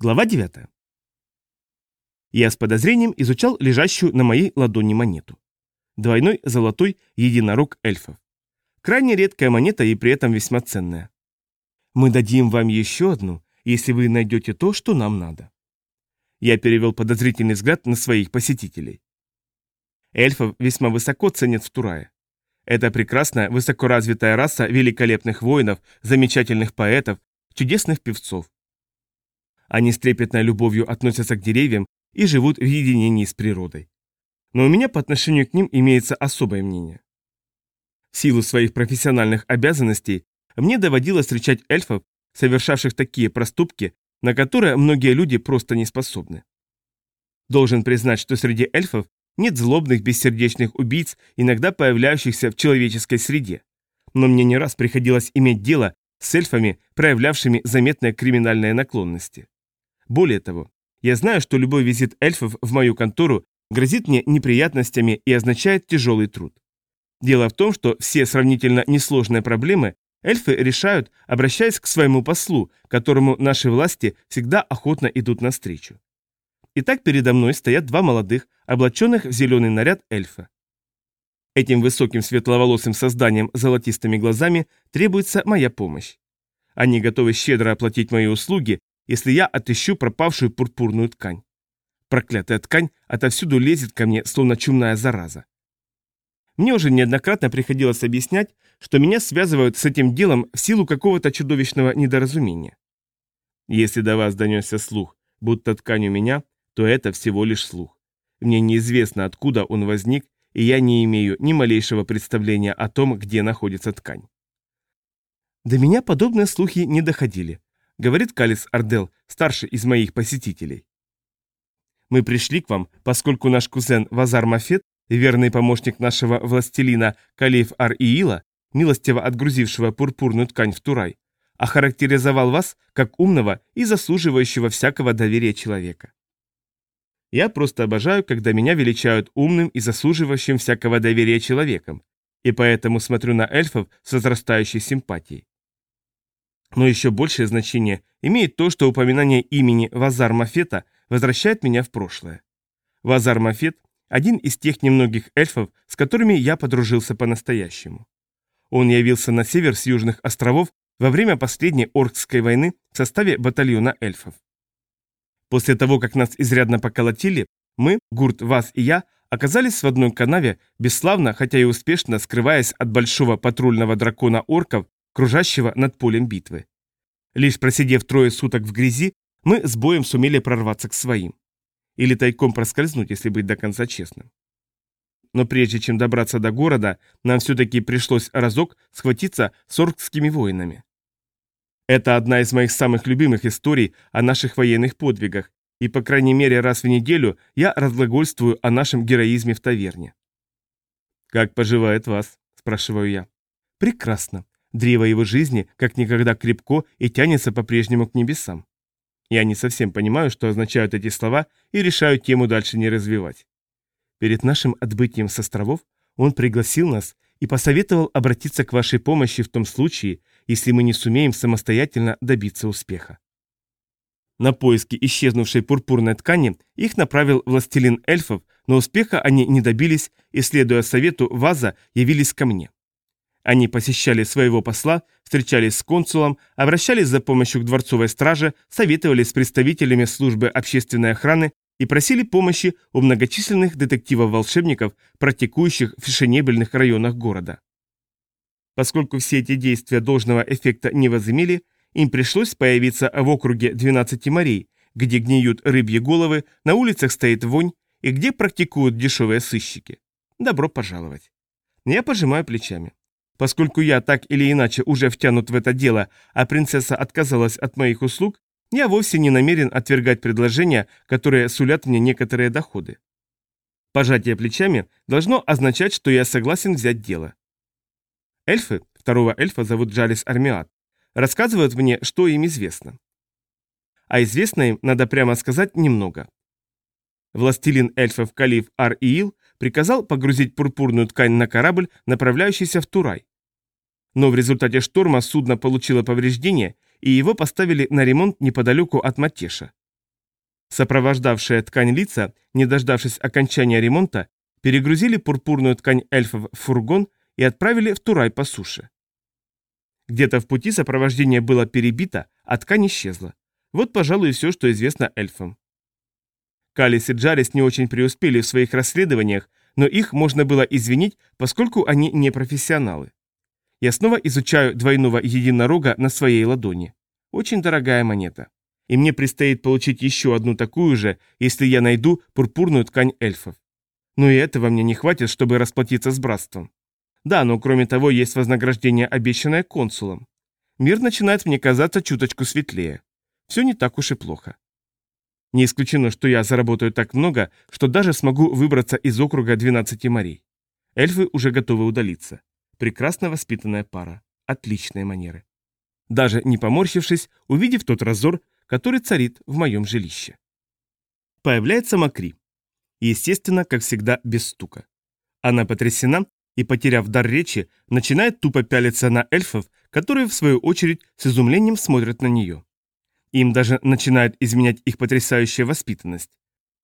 Глава 9. Я с подозрением изучал лежащую на моей ладони монету. Двойной золотой единорог эльфов. Крайне редкая монета и при этом весьма ценная. Мы дадим вам еще одну, если вы найдете то, что нам надо. Я перевел подозрительный взгляд на своих посетителей. Эльфов весьма высоко ценят в Турае. Это прекрасная, высокоразвитая раса великолепных воинов, замечательных поэтов, чудесных певцов. Они с трепетной любовью относятся к деревьям и живут в единении с природой. Но у меня по отношению к ним имеется особое мнение. В силу своих профессиональных обязанностей мне доводилось встречать эльфов, совершавших такие проступки, на которые многие люди просто не способны. Должен признать, что среди эльфов нет злобных бессердечных убийц, иногда появляющихся в человеческой среде. Но мне не раз приходилось иметь дело с эльфами, проявлявшими заметные криминальные наклонности. Более того, я знаю, что любой визит эльфов в мою контору грозит мне неприятностями и означает тяжелый труд. Дело в том, что все сравнительно несложные проблемы эльфы решают, обращаясь к своему послу, которому наши власти всегда охотно идут навстречу. Итак, передо мной стоят два молодых, облаченных в зеленый наряд эльфа. Этим высоким светловолосым созданием с золотистыми глазами требуется моя помощь. Они готовы щедро оплатить мои услуги, если я отыщу пропавшую пурпурную ткань. Проклятая ткань отовсюду лезет ко мне, словно чумная зараза. Мне уже неоднократно приходилось объяснять, что меня связывают с этим делом в силу какого-то чудовищного недоразумения. Если до вас донесся слух, будто ткань у меня, то это всего лишь слух. Мне неизвестно, откуда он возник, и я не имею ни малейшего представления о том, где находится ткань. До меня подобные слухи не доходили, говорит Калис Ардел, старший из моих посетителей. Мы пришли к вам, поскольку наш кузен Вазар Мафет, верный помощник нашего властелина Калиф Ар-Иила, милостиво отгрузившего пурпурную ткань в Турай, охарактеризовал вас как умного и заслуживающего всякого доверия человека. Я просто обожаю, когда меня величают умным и заслуживающим всякого доверия человеком, и поэтому смотрю на эльфов с возрастающей симпатией. Но еще большее значение имеет то, что упоминание имени Вазар Мафета возвращает меня в прошлое. Вазар Мафет – один из тех немногих эльфов, с которыми я подружился по-настоящему. Он явился на север с Южных островов во время последней Оркской войны в составе батальона эльфов. После того, как нас изрядно поколотили, мы, Гурт, Вас и я, оказались в одной канаве, бесславно, хотя и успешно скрываясь от большого патрульного дракона орков, кружащего над полем битвы. Лишь просидев трое суток в грязи, мы с боем сумели прорваться к своим. Или тайком проскользнуть, если быть до конца честным. Но прежде чем добраться до города, нам все-таки пришлось разок схватиться с оркскими воинами. Это одна из моих самых любимых историй о наших военных подвигах, и по крайней мере раз в неделю я разглагольствую о нашем героизме в таверне. «Как поживает вас?» – спрашиваю я. «Прекрасно. Древо его жизни как никогда крепко и тянется по-прежнему к небесам. Я не совсем понимаю, что означают эти слова, и решаю тему дальше не развивать. Перед нашим отбытием с островов он пригласил нас и посоветовал обратиться к вашей помощи в том случае, если мы не сумеем самостоятельно добиться успеха. На поиски исчезнувшей пурпурной ткани их направил властелин эльфов, но успеха они не добились и, следуя совету Ваза, явились ко мне. Они посещали своего посла, встречались с консулом, обращались за помощью к дворцовой страже, советовались с представителями службы общественной охраны и просили помощи у многочисленных детективов-волшебников, практикующих в фешенебельных районах города. Поскольку все эти действия должного эффекта не возымели, им пришлось появиться в округе 12 морей, где гниют рыбьи головы, на улицах стоит вонь и где практикуют дешевые сыщики. Добро пожаловать. Я пожимаю плечами. Поскольку я так или иначе уже втянут в это дело, а принцесса отказалась от моих услуг, я вовсе не намерен отвергать предложения, которые сулят мне некоторые доходы. Пожатие плечами должно означать, что я согласен взять дело. Эльфы, второго эльфа зовут Джалис Армиат, рассказывают мне, что им известно. А известно им, надо прямо сказать, немного. Властелин эльфов Калиф Ар-Иил приказал погрузить пурпурную ткань на корабль, направляющийся в Турай. Но в результате шторма судно получило повреждения, и его поставили на ремонт неподалеку от Матеша. Сопровождавшие ткань лица, не дождавшись окончания ремонта, перегрузили пурпурную ткань эльфов в фургон и отправили в Турай по суше. Где-то в пути сопровождение было перебито, а ткань исчезла. Вот, пожалуй, и все, что известно эльфам. Калис и Джарис не очень преуспели в своих расследованиях, но их можно было извинить, поскольку они не профессионалы. Я снова изучаю двойного единорога на своей ладони. Очень дорогая монета. И мне предстоит получить еще одну такую же, если я найду пурпурную ткань эльфов. Но и этого мне не хватит, чтобы расплатиться с братством. Да, но кроме того есть вознаграждение, обещанное консулом. Мир начинает мне казаться чуточку светлее. Все не так уж и плохо. Не исключено, что я заработаю так много, что даже смогу выбраться из округа 12 морей. Эльфы уже готовы удалиться. Прекрасно воспитанная пара. Отличные манеры. Даже не поморщившись, увидев тот разор, который царит в моем жилище. Появляется Макри. Естественно, как всегда, без стука. Она потрясена и, потеряв дар речи, начинает тупо пялиться на эльфов, которые, в свою очередь, с изумлением смотрят на нее. Им даже начинает изменять их потрясающая воспитанность.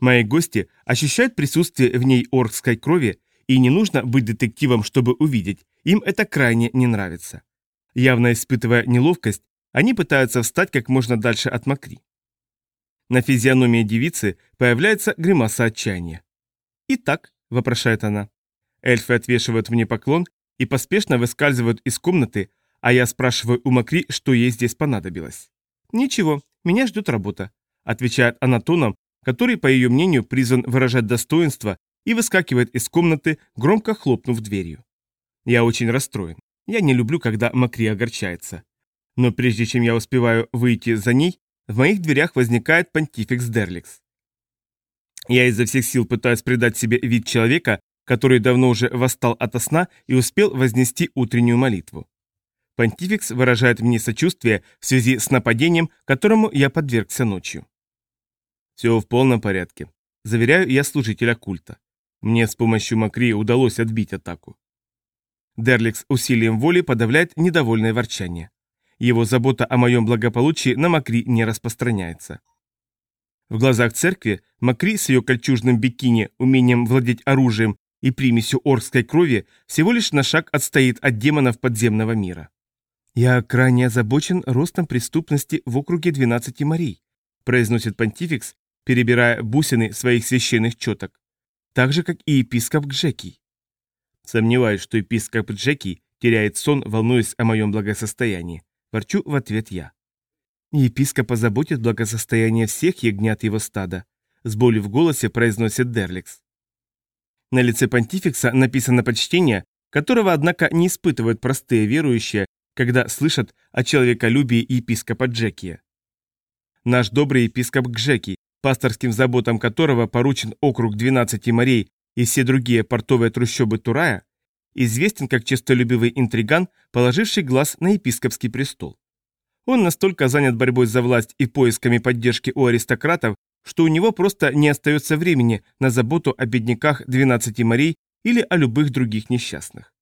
Мои гости ощущают присутствие в ней оркской крови, и не нужно быть детективом, чтобы увидеть, им это крайне не нравится. Явно испытывая неловкость, они пытаются встать как можно дальше от Макри. На физиономии девицы появляется гримаса отчаяния. «Итак», — вопрошает она. Эльфы отвешивают мне поклон и поспешно выскальзывают из комнаты, а я спрашиваю у Макри, что ей здесь понадобилось. «Ничего, меня ждет работа», — отвечает она тоном, который, по ее мнению, призван выражать достоинство и выскакивает из комнаты, громко хлопнув дверью. Я очень расстроен. Я не люблю, когда Макри огорчается. Но прежде чем я успеваю выйти за ней, в моих дверях возникает понтификс Дерликс. Я изо всех сил пытаюсь придать себе вид человека, который давно уже восстал ото сна и успел вознести утреннюю молитву. Понтификс выражает мне сочувствие в связи с нападением, которому я подвергся ночью. Все в полном порядке. Заверяю я служителя культа. Мне с помощью Макри удалось отбить атаку. Дерликс усилием воли подавляет недовольное ворчание. Его забота о моем благополучии на Макри не распространяется. В глазах церкви Макри с ее кольчужным бикини, умением владеть оружием и примесью орской крови всего лишь на шаг отстоит от демонов подземного мира. «Я крайне озабочен ростом преступности в округе 12 морей», произносит понтификс, перебирая бусины своих священных четок, так же, как и епископ Гжекий. Сомневаюсь, что епископ Джеки теряет сон, волнуясь о моем благосостоянии. Ворчу в ответ я. Епископ позаботит благосостояние всех ягнят его стада. С болью в голосе произносит Дерликс. На лице понтификса написано почтение, которого, однако, не испытывают простые верующие, когда слышат о человеколюбии епископа Джекия. Наш добрый епископ Гжеки, пасторским заботам которого поручен округ 12 морей и все другие портовые трущобы Турая, известен как честолюбивый интриган, положивший глаз на епископский престол. Он настолько занят борьбой за власть и поисками поддержки у аристократов, что у него просто не остается времени на заботу о бедняках 12 морей или о любых других несчастных.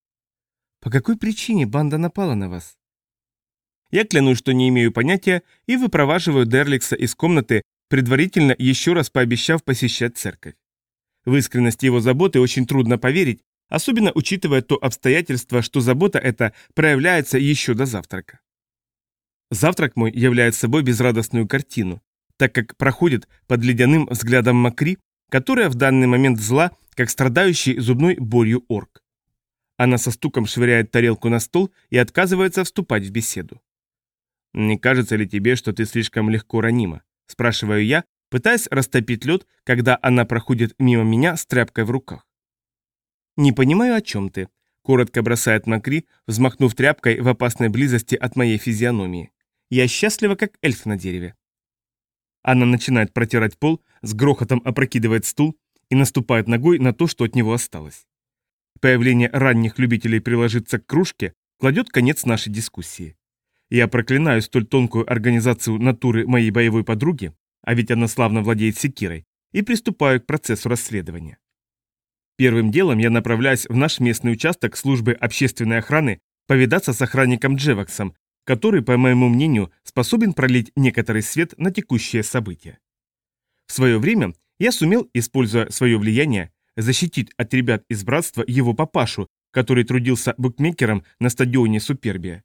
По какой причине банда напала на вас? Я клянусь, что не имею понятия, и выпроваживаю Дерликса из комнаты, предварительно еще раз пообещав посещать церковь. В искренность его заботы очень трудно поверить, особенно учитывая то обстоятельство, что забота эта проявляется еще до завтрака. Завтрак мой являет собой безрадостную картину, так как проходит под ледяным взглядом Макри, которая в данный момент зла, как страдающий зубной болью орк. Она со стуком швыряет тарелку на стол и отказывается вступать в беседу. «Не кажется ли тебе, что ты слишком легко ранима?» – спрашиваю я, пытаясь растопить лед, когда она проходит мимо меня с тряпкой в руках. «Не понимаю, о чем ты», — коротко бросает Макри, взмахнув тряпкой в опасной близости от моей физиономии. «Я счастлива, как эльф на дереве». Она начинает протирать пол, с грохотом опрокидывает стул и наступает ногой на то, что от него осталось. Появление ранних любителей приложиться к кружке кладет конец нашей дискуссии. Я проклинаю столь тонкую организацию натуры моей боевой подруги, а ведь она славно владеет секирой, и приступаю к процессу расследования. Первым делом я направляюсь в наш местный участок службы общественной охраны повидаться с охранником Джеваксом, который, по моему мнению, способен пролить некоторый свет на текущее событие. В свое время я сумел, используя свое влияние, защитить от ребят из братства его папашу, который трудился букмекером на стадионе Супербия.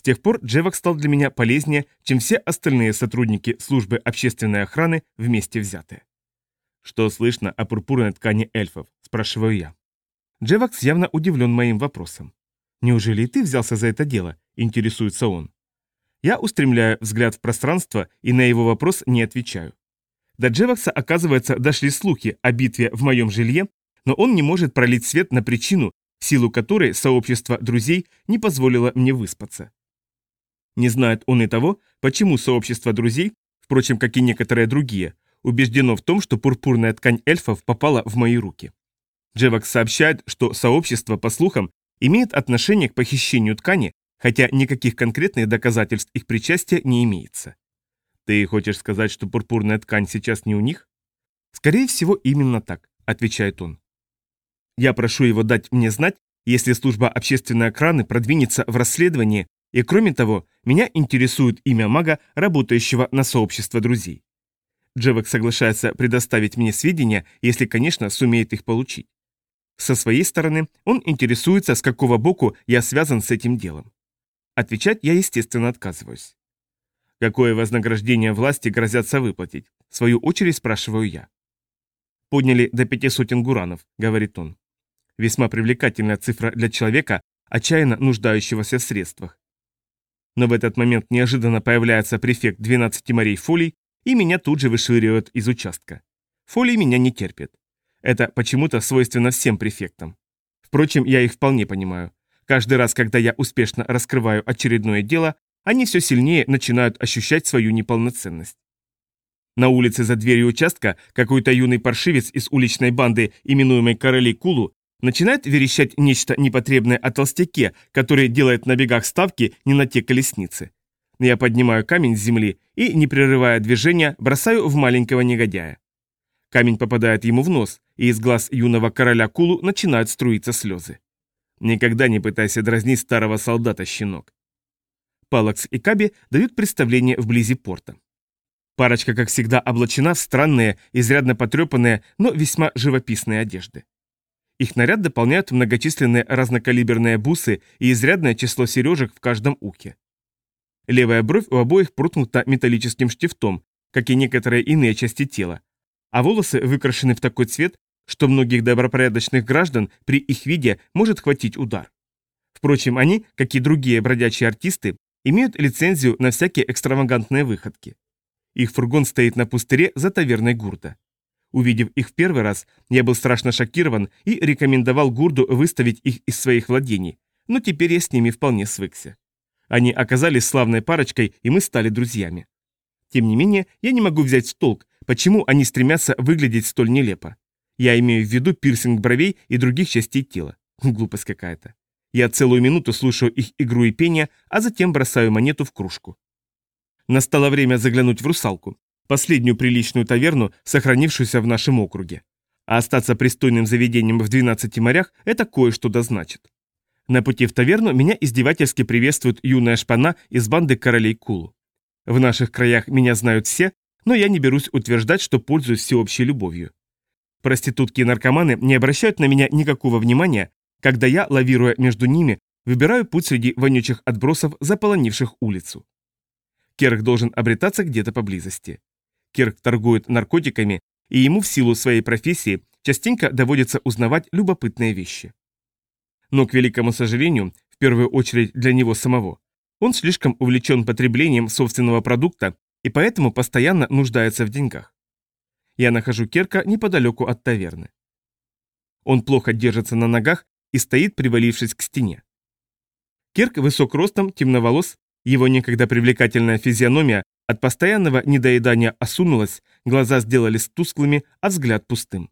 С тех пор Джевак стал для меня полезнее, чем все остальные сотрудники службы общественной охраны вместе взятые. «Что слышно о пурпурной ткани эльфов?» – спрашиваю я. Джевакс явно удивлен моим вопросом. «Неужели ты взялся за это дело?» – интересуется он. Я устремляю взгляд в пространство и на его вопрос не отвечаю. До Джевакса, оказывается, дошли слухи о битве в моем жилье, но он не может пролить свет на причину, в силу которой сообщество друзей не позволило мне выспаться. Не знает он и того, почему сообщество друзей, впрочем, как и некоторые другие, убеждено в том, что пурпурная ткань эльфов попала в мои руки. Джевакс сообщает, что сообщество, по слухам, имеет отношение к похищению ткани, хотя никаких конкретных доказательств их причастия не имеется. Ты хочешь сказать, что пурпурная ткань сейчас не у них? Скорее всего, именно так, отвечает он. Я прошу его дать мне знать, если служба общественной охраны продвинется в расследовании, и кроме того, меня интересует имя мага, работающего на сообщество друзей. Джевек соглашается предоставить мне сведения, если, конечно, сумеет их получить. Со своей стороны, он интересуется, с какого боку я связан с этим делом. Отвечать я, естественно, отказываюсь. Какое вознаграждение власти грозятся выплатить? В свою очередь спрашиваю я. Подняли до пяти сотен гуранов, говорит он. Весьма привлекательная цифра для человека, отчаянно нуждающегося в средствах. Но в этот момент неожиданно появляется префект 12 морей Фолий, и меня тут же вышвыривают из участка. Фолий меня не терпит. Это почему-то свойственно всем префектам. Впрочем, я их вполне понимаю. Каждый раз, когда я успешно раскрываю очередное дело, они все сильнее начинают ощущать свою неполноценность. На улице за дверью участка какой-то юный паршивец из уличной банды, именуемой Короли Кулу, начинает верещать нечто непотребное о толстяке, который делает на бегах ставки не на те колесницы. Я поднимаю камень с земли и, не прерывая движения, бросаю в маленького негодяя. Камень попадает ему в нос, и из глаз юного короля Кулу начинают струиться слезы. Никогда не пытайся дразнить старого солдата, щенок. Палакс и Каби дают представление вблизи порта. Парочка, как всегда, облачена в странные, изрядно потрепанные, но весьма живописные одежды. Их наряд дополняют многочисленные разнокалиберные бусы и изрядное число сережек в каждом ухе. Левая бровь у обоих проткнута металлическим штифтом, как и некоторые иные части тела, а волосы выкрашены в такой цвет, что многих добропорядочных граждан при их виде может хватить удар. Впрочем, они, как и другие бродячие артисты, имеют лицензию на всякие экстравагантные выходки. Их фургон стоит на пустыре за таверной Гурда. Увидев их в первый раз, я был страшно шокирован и рекомендовал Гурду выставить их из своих владений, но теперь я с ними вполне свыкся. Они оказались славной парочкой, и мы стали друзьями. Тем не менее, я не могу взять в толк, почему они стремятся выглядеть столь нелепо. Я имею в виду пирсинг бровей и других частей тела. Глупость какая-то. Я целую минуту слушаю их игру и пение, а затем бросаю монету в кружку. Настало время заглянуть в русалку, последнюю приличную таверну, сохранившуюся в нашем округе. А остаться пристойным заведением в 12 морях – это кое-что да значит. На пути в таверну меня издевательски приветствует юная шпана из банды королей Кулу. В наших краях меня знают все, но я не берусь утверждать, что пользуюсь всеобщей любовью. Проститутки и наркоманы не обращают на меня никакого внимания, когда я, лавируя между ними, выбираю путь среди вонючих отбросов, заполонивших улицу. Керк должен обретаться где-то поблизости. Керк торгует наркотиками, и ему в силу своей профессии частенько доводится узнавать любопытные вещи. Но, к великому сожалению, в первую очередь для него самого, он слишком увлечен потреблением собственного продукта и поэтому постоянно нуждается в деньгах. Я нахожу Керка неподалеку от таверны. Он плохо держится на ногах и стоит, привалившись к стене. Керк высок ростом, темноволос, его некогда привлекательная физиономия от постоянного недоедания осунулась, глаза сделались тусклыми, а взгляд пустым.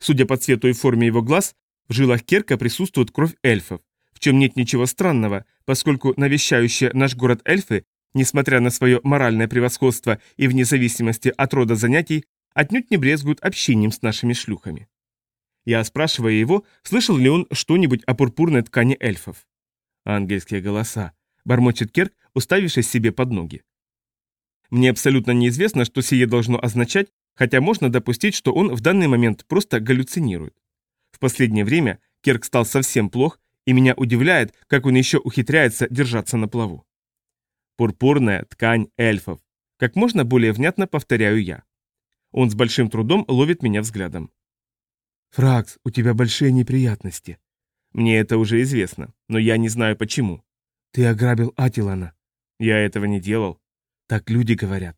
Судя по цвету и форме его глаз, в жилах Керка присутствует кровь эльфов, в чем нет ничего странного, поскольку навещающие наш город эльфы, несмотря на свое моральное превосходство и вне зависимости от рода занятий, отнюдь не брезгуют общением с нашими шлюхами. Я спрашиваю его, слышал ли он что-нибудь о пурпурной ткани эльфов. Ангельские голоса. Бормочет Керк, уставившись себе под ноги. Мне абсолютно неизвестно, что сие должно означать, Хотя можно допустить, что он в данный момент просто галлюцинирует. В последнее время Керк стал совсем плох, и меня удивляет, как он еще ухитряется держаться на плаву. Пурпурная ткань эльфов. Как можно более внятно повторяю я. Он с большим трудом ловит меня взглядом. «Фракс, у тебя большие неприятности». «Мне это уже известно, но я не знаю почему». «Ты ограбил Атилана». «Я этого не делал». «Так люди говорят».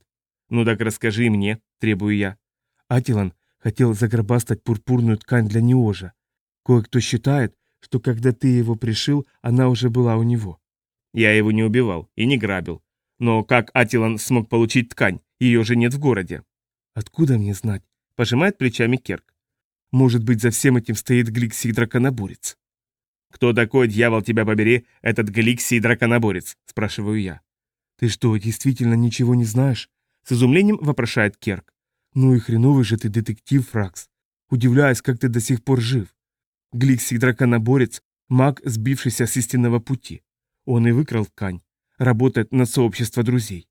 «Ну так расскажи мне», — требую я. Атилан хотел загробастать пурпурную ткань для Неожа. Кое-кто считает, что когда ты его пришил, она уже была у него. Я его не убивал и не грабил. Но как Атилан смог получить ткань? Ее же нет в городе. Откуда мне знать? Пожимает плечами Керк. Может быть, за всем этим стоит Гликсий драконоборец. Кто такой, дьявол тебя побери, этот Гликсий драконоборец? Спрашиваю я. Ты что, действительно ничего не знаешь? С изумлением вопрошает Керк. Ну и хреновый же ты детектив, Фракс. Удивляюсь, как ты до сих пор жив. Гликсий драконоборец, маг, сбившийся с истинного пути. Он и выкрал ткань. Работает на сообщество друзей.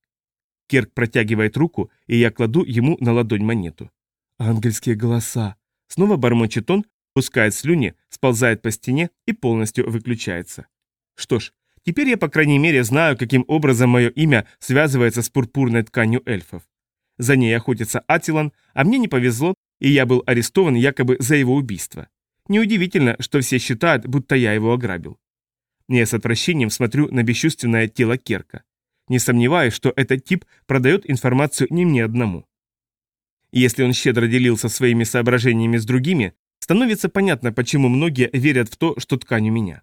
Керк протягивает руку, и я кладу ему на ладонь монету. Ангельские голоса. Снова бормочет он, пускает слюни, сползает по стене и полностью выключается. Что ж, теперь я по крайней мере знаю, каким образом мое имя связывается с пурпурной тканью эльфов. За ней охотится Атилан, а мне не повезло, и я был арестован якобы за его убийство. Неудивительно, что все считают, будто я его ограбил. Я с отвращением смотрю на бесчувственное тело Керка. Не сомневаюсь, что этот тип продает информацию не мне одному. Если он щедро делился своими соображениями с другими, становится понятно, почему многие верят в то, что ткань у меня.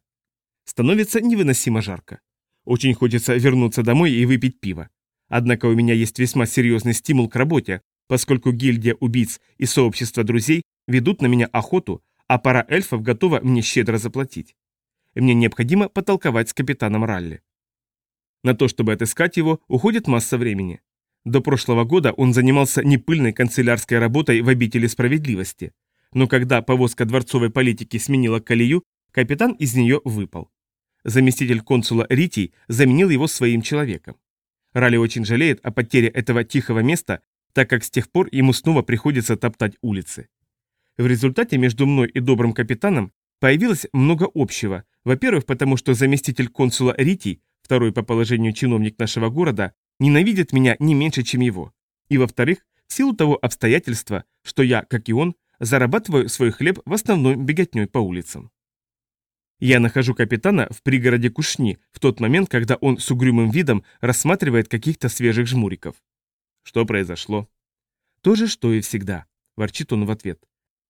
Становится невыносимо жарко. Очень хочется вернуться домой и выпить пиво. Однако у меня есть весьма серьезный стимул к работе, поскольку гильдия убийц и сообщество друзей ведут на меня охоту, а пара эльфов готова мне щедро заплатить мне необходимо потолковать с капитаном Ралли. На то, чтобы отыскать его, уходит масса времени. До прошлого года он занимался непыльной канцелярской работой в обители справедливости, но когда повозка дворцовой политики сменила колею, капитан из нее выпал. Заместитель консула Ритий заменил его своим человеком. Ралли очень жалеет о потере этого тихого места, так как с тех пор ему снова приходится топтать улицы. В результате между мной и добрым капитаном Появилось много общего. Во-первых, потому что заместитель консула Ритий, второй по положению чиновник нашего города, ненавидит меня не меньше, чем его. И во-вторых, в силу того обстоятельства, что я, как и он, зарабатываю свой хлеб в основном беготней по улицам. Я нахожу капитана в пригороде Кушни в тот момент, когда он с угрюмым видом рассматривает каких-то свежих жмуриков. Что произошло? То же, что и всегда, ворчит он в ответ.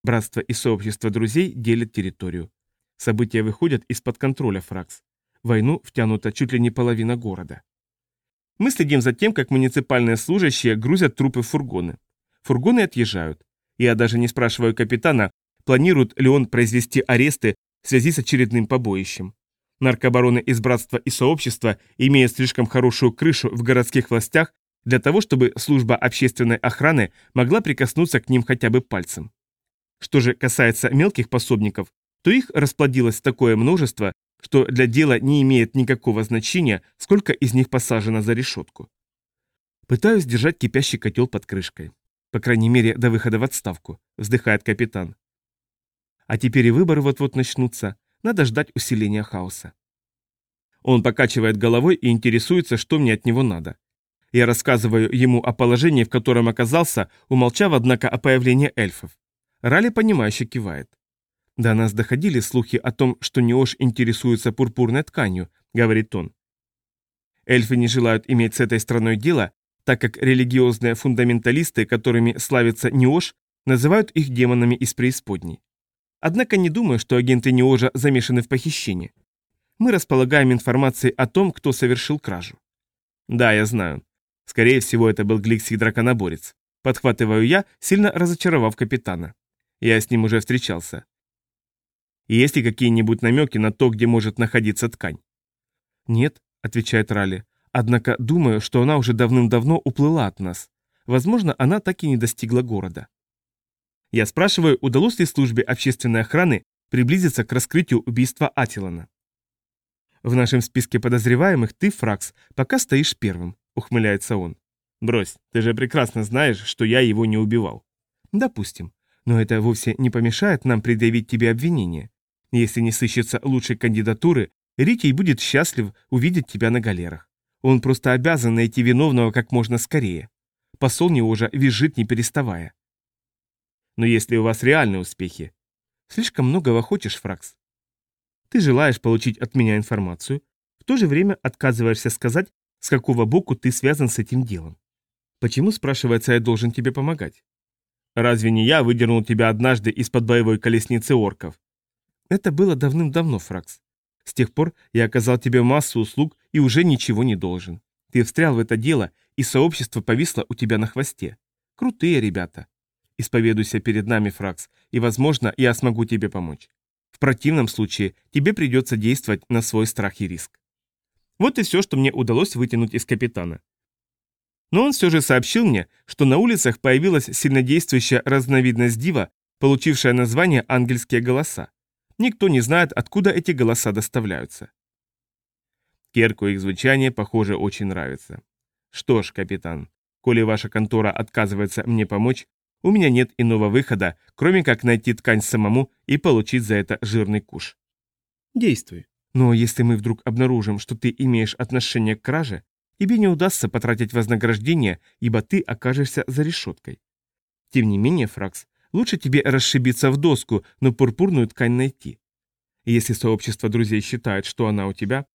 Братство и сообщество друзей делят территорию. События выходят из-под контроля Фракс. Войну втянута чуть ли не половина города. Мы следим за тем, как муниципальные служащие грузят трупы в фургоны. Фургоны отъезжают. Я даже не спрашиваю капитана, планирует ли он произвести аресты в связи с очередным побоищем. Наркобароны из братства и сообщества имеют слишком хорошую крышу в городских властях для того, чтобы служба общественной охраны могла прикоснуться к ним хотя бы пальцем. Что же касается мелких пособников, то их расплодилось такое множество, что для дела не имеет никакого значения, сколько из них посажено за решетку. Пытаюсь держать кипящий котел под крышкой. По крайней мере, до выхода в отставку, вздыхает капитан. А теперь и выборы вот-вот начнутся. Надо ждать усиления хаоса. Он покачивает головой и интересуется, что мне от него надо. Я рассказываю ему о положении, в котором оказался, умолчав, однако, о появлении эльфов. Рали, понимающе кивает. До нас доходили слухи о том, что Неош интересуется пурпурной тканью, говорит он. Эльфы не желают иметь с этой страной дело, так как религиозные фундаменталисты, которыми славится Неош, называют их демонами из преисподней. Однако не думаю, что агенты Неожа замешаны в похищении. Мы располагаем информацией о том, кто совершил кражу. Да, я знаю. Скорее всего, это был Гликсий драконоборец. Подхватываю я, сильно разочаровав капитана. Я с ним уже встречался. Есть ли какие-нибудь намеки на то, где может находиться ткань? Нет, отвечает Ралли. Однако думаю, что она уже давным-давно уплыла от нас. Возможно, она так и не достигла города. Я спрашиваю, удалось ли службе общественной охраны приблизиться к раскрытию убийства Атилана. В нашем списке подозреваемых ты, Фракс, пока стоишь первым, ухмыляется он. Брось, ты же прекрасно знаешь, что я его не убивал. Допустим. Но это вовсе не помешает нам предъявить тебе обвинение. Если не сыщется лучшей кандидатуры, Рикей будет счастлив увидеть тебя на галерах. Он просто обязан найти виновного как можно скорее. Посол него уже визжит не переставая. Но если у вас реальные успехи, слишком многого хочешь, Фракс. Ты желаешь получить от меня информацию, в то же время отказываешься сказать, с какого боку ты связан с этим делом. Почему, спрашивается, я должен тебе помогать? Разве не я выдернул тебя однажды из-под боевой колесницы орков? Это было давным-давно, Фракс. С тех пор я оказал тебе массу услуг и уже ничего не должен. Ты встрял в это дело, и сообщество повисло у тебя на хвосте. Крутые ребята. Исповедуйся перед нами, Фракс, и, возможно, я смогу тебе помочь. В противном случае тебе придется действовать на свой страх и риск. Вот и все, что мне удалось вытянуть из капитана. Но он все же сообщил мне, что на улицах появилась сильнодействующая разновидность дива, получившая название «ангельские голоса». Никто не знает, откуда эти голоса доставляются. Керку их звучание, похоже, очень нравится. Что ж, капитан, коли ваша контора отказывается мне помочь, у меня нет иного выхода, кроме как найти ткань самому и получить за это жирный куш. Действуй. Но если мы вдруг обнаружим, что ты имеешь отношение к краже, тебе не удастся потратить вознаграждение, ибо ты окажешься за решеткой. Тем не менее, Фракс, лучше тебе расшибиться в доску, но пурпурную ткань найти. Если сообщество друзей считает, что она у тебя,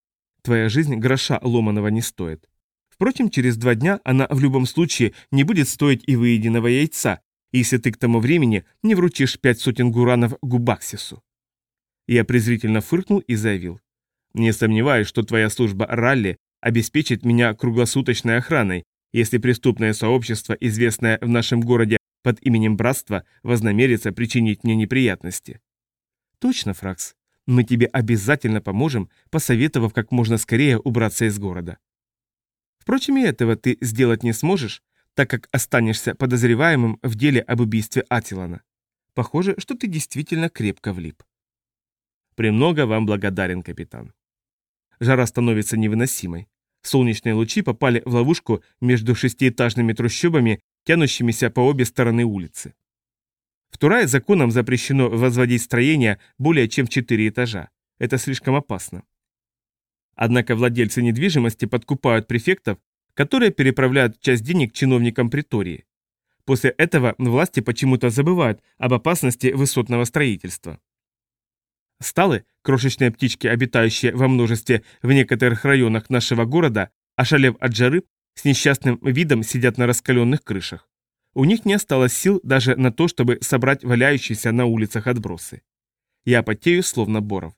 твоя жизнь гроша ломаного не стоит. Впрочем, через два дня она в любом случае не будет стоить и выеденного яйца, если ты к тому времени не вручишь пять сотен гуранов Губаксису. Я презрительно фыркнул и заявил. Не сомневаюсь, что твоя служба Ралли обеспечит меня круглосуточной охраной, если преступное сообщество, известное в нашем городе под именем Братства, вознамерится причинить мне неприятности. Точно, Фракс. Мы тебе обязательно поможем, посоветовав как можно скорее убраться из города. Впрочем, и этого ты сделать не сможешь, так как останешься подозреваемым в деле об убийстве Атилана. Похоже, что ты действительно крепко влип. Премного вам благодарен, капитан. Жара становится невыносимой. Солнечные лучи попали в ловушку между шестиэтажными трущобами, тянущимися по обе стороны улицы. В Турае законом запрещено возводить строения более чем в четыре этажа. Это слишком опасно. Однако владельцы недвижимости подкупают префектов, которые переправляют часть денег чиновникам притории. После этого власти почему-то забывают об опасности высотного строительства. Сталы, крошечные птички, обитающие во множестве в некоторых районах нашего города, ошалев от жары, с несчастным видом сидят на раскаленных крышах. У них не осталось сил даже на то, чтобы собрать валяющиеся на улицах отбросы. Я потею, словно боров.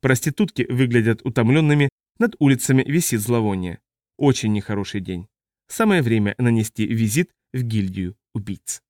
Проститутки выглядят утомленными, над улицами висит зловоние. Очень нехороший день. Самое время нанести визит в гильдию убийц.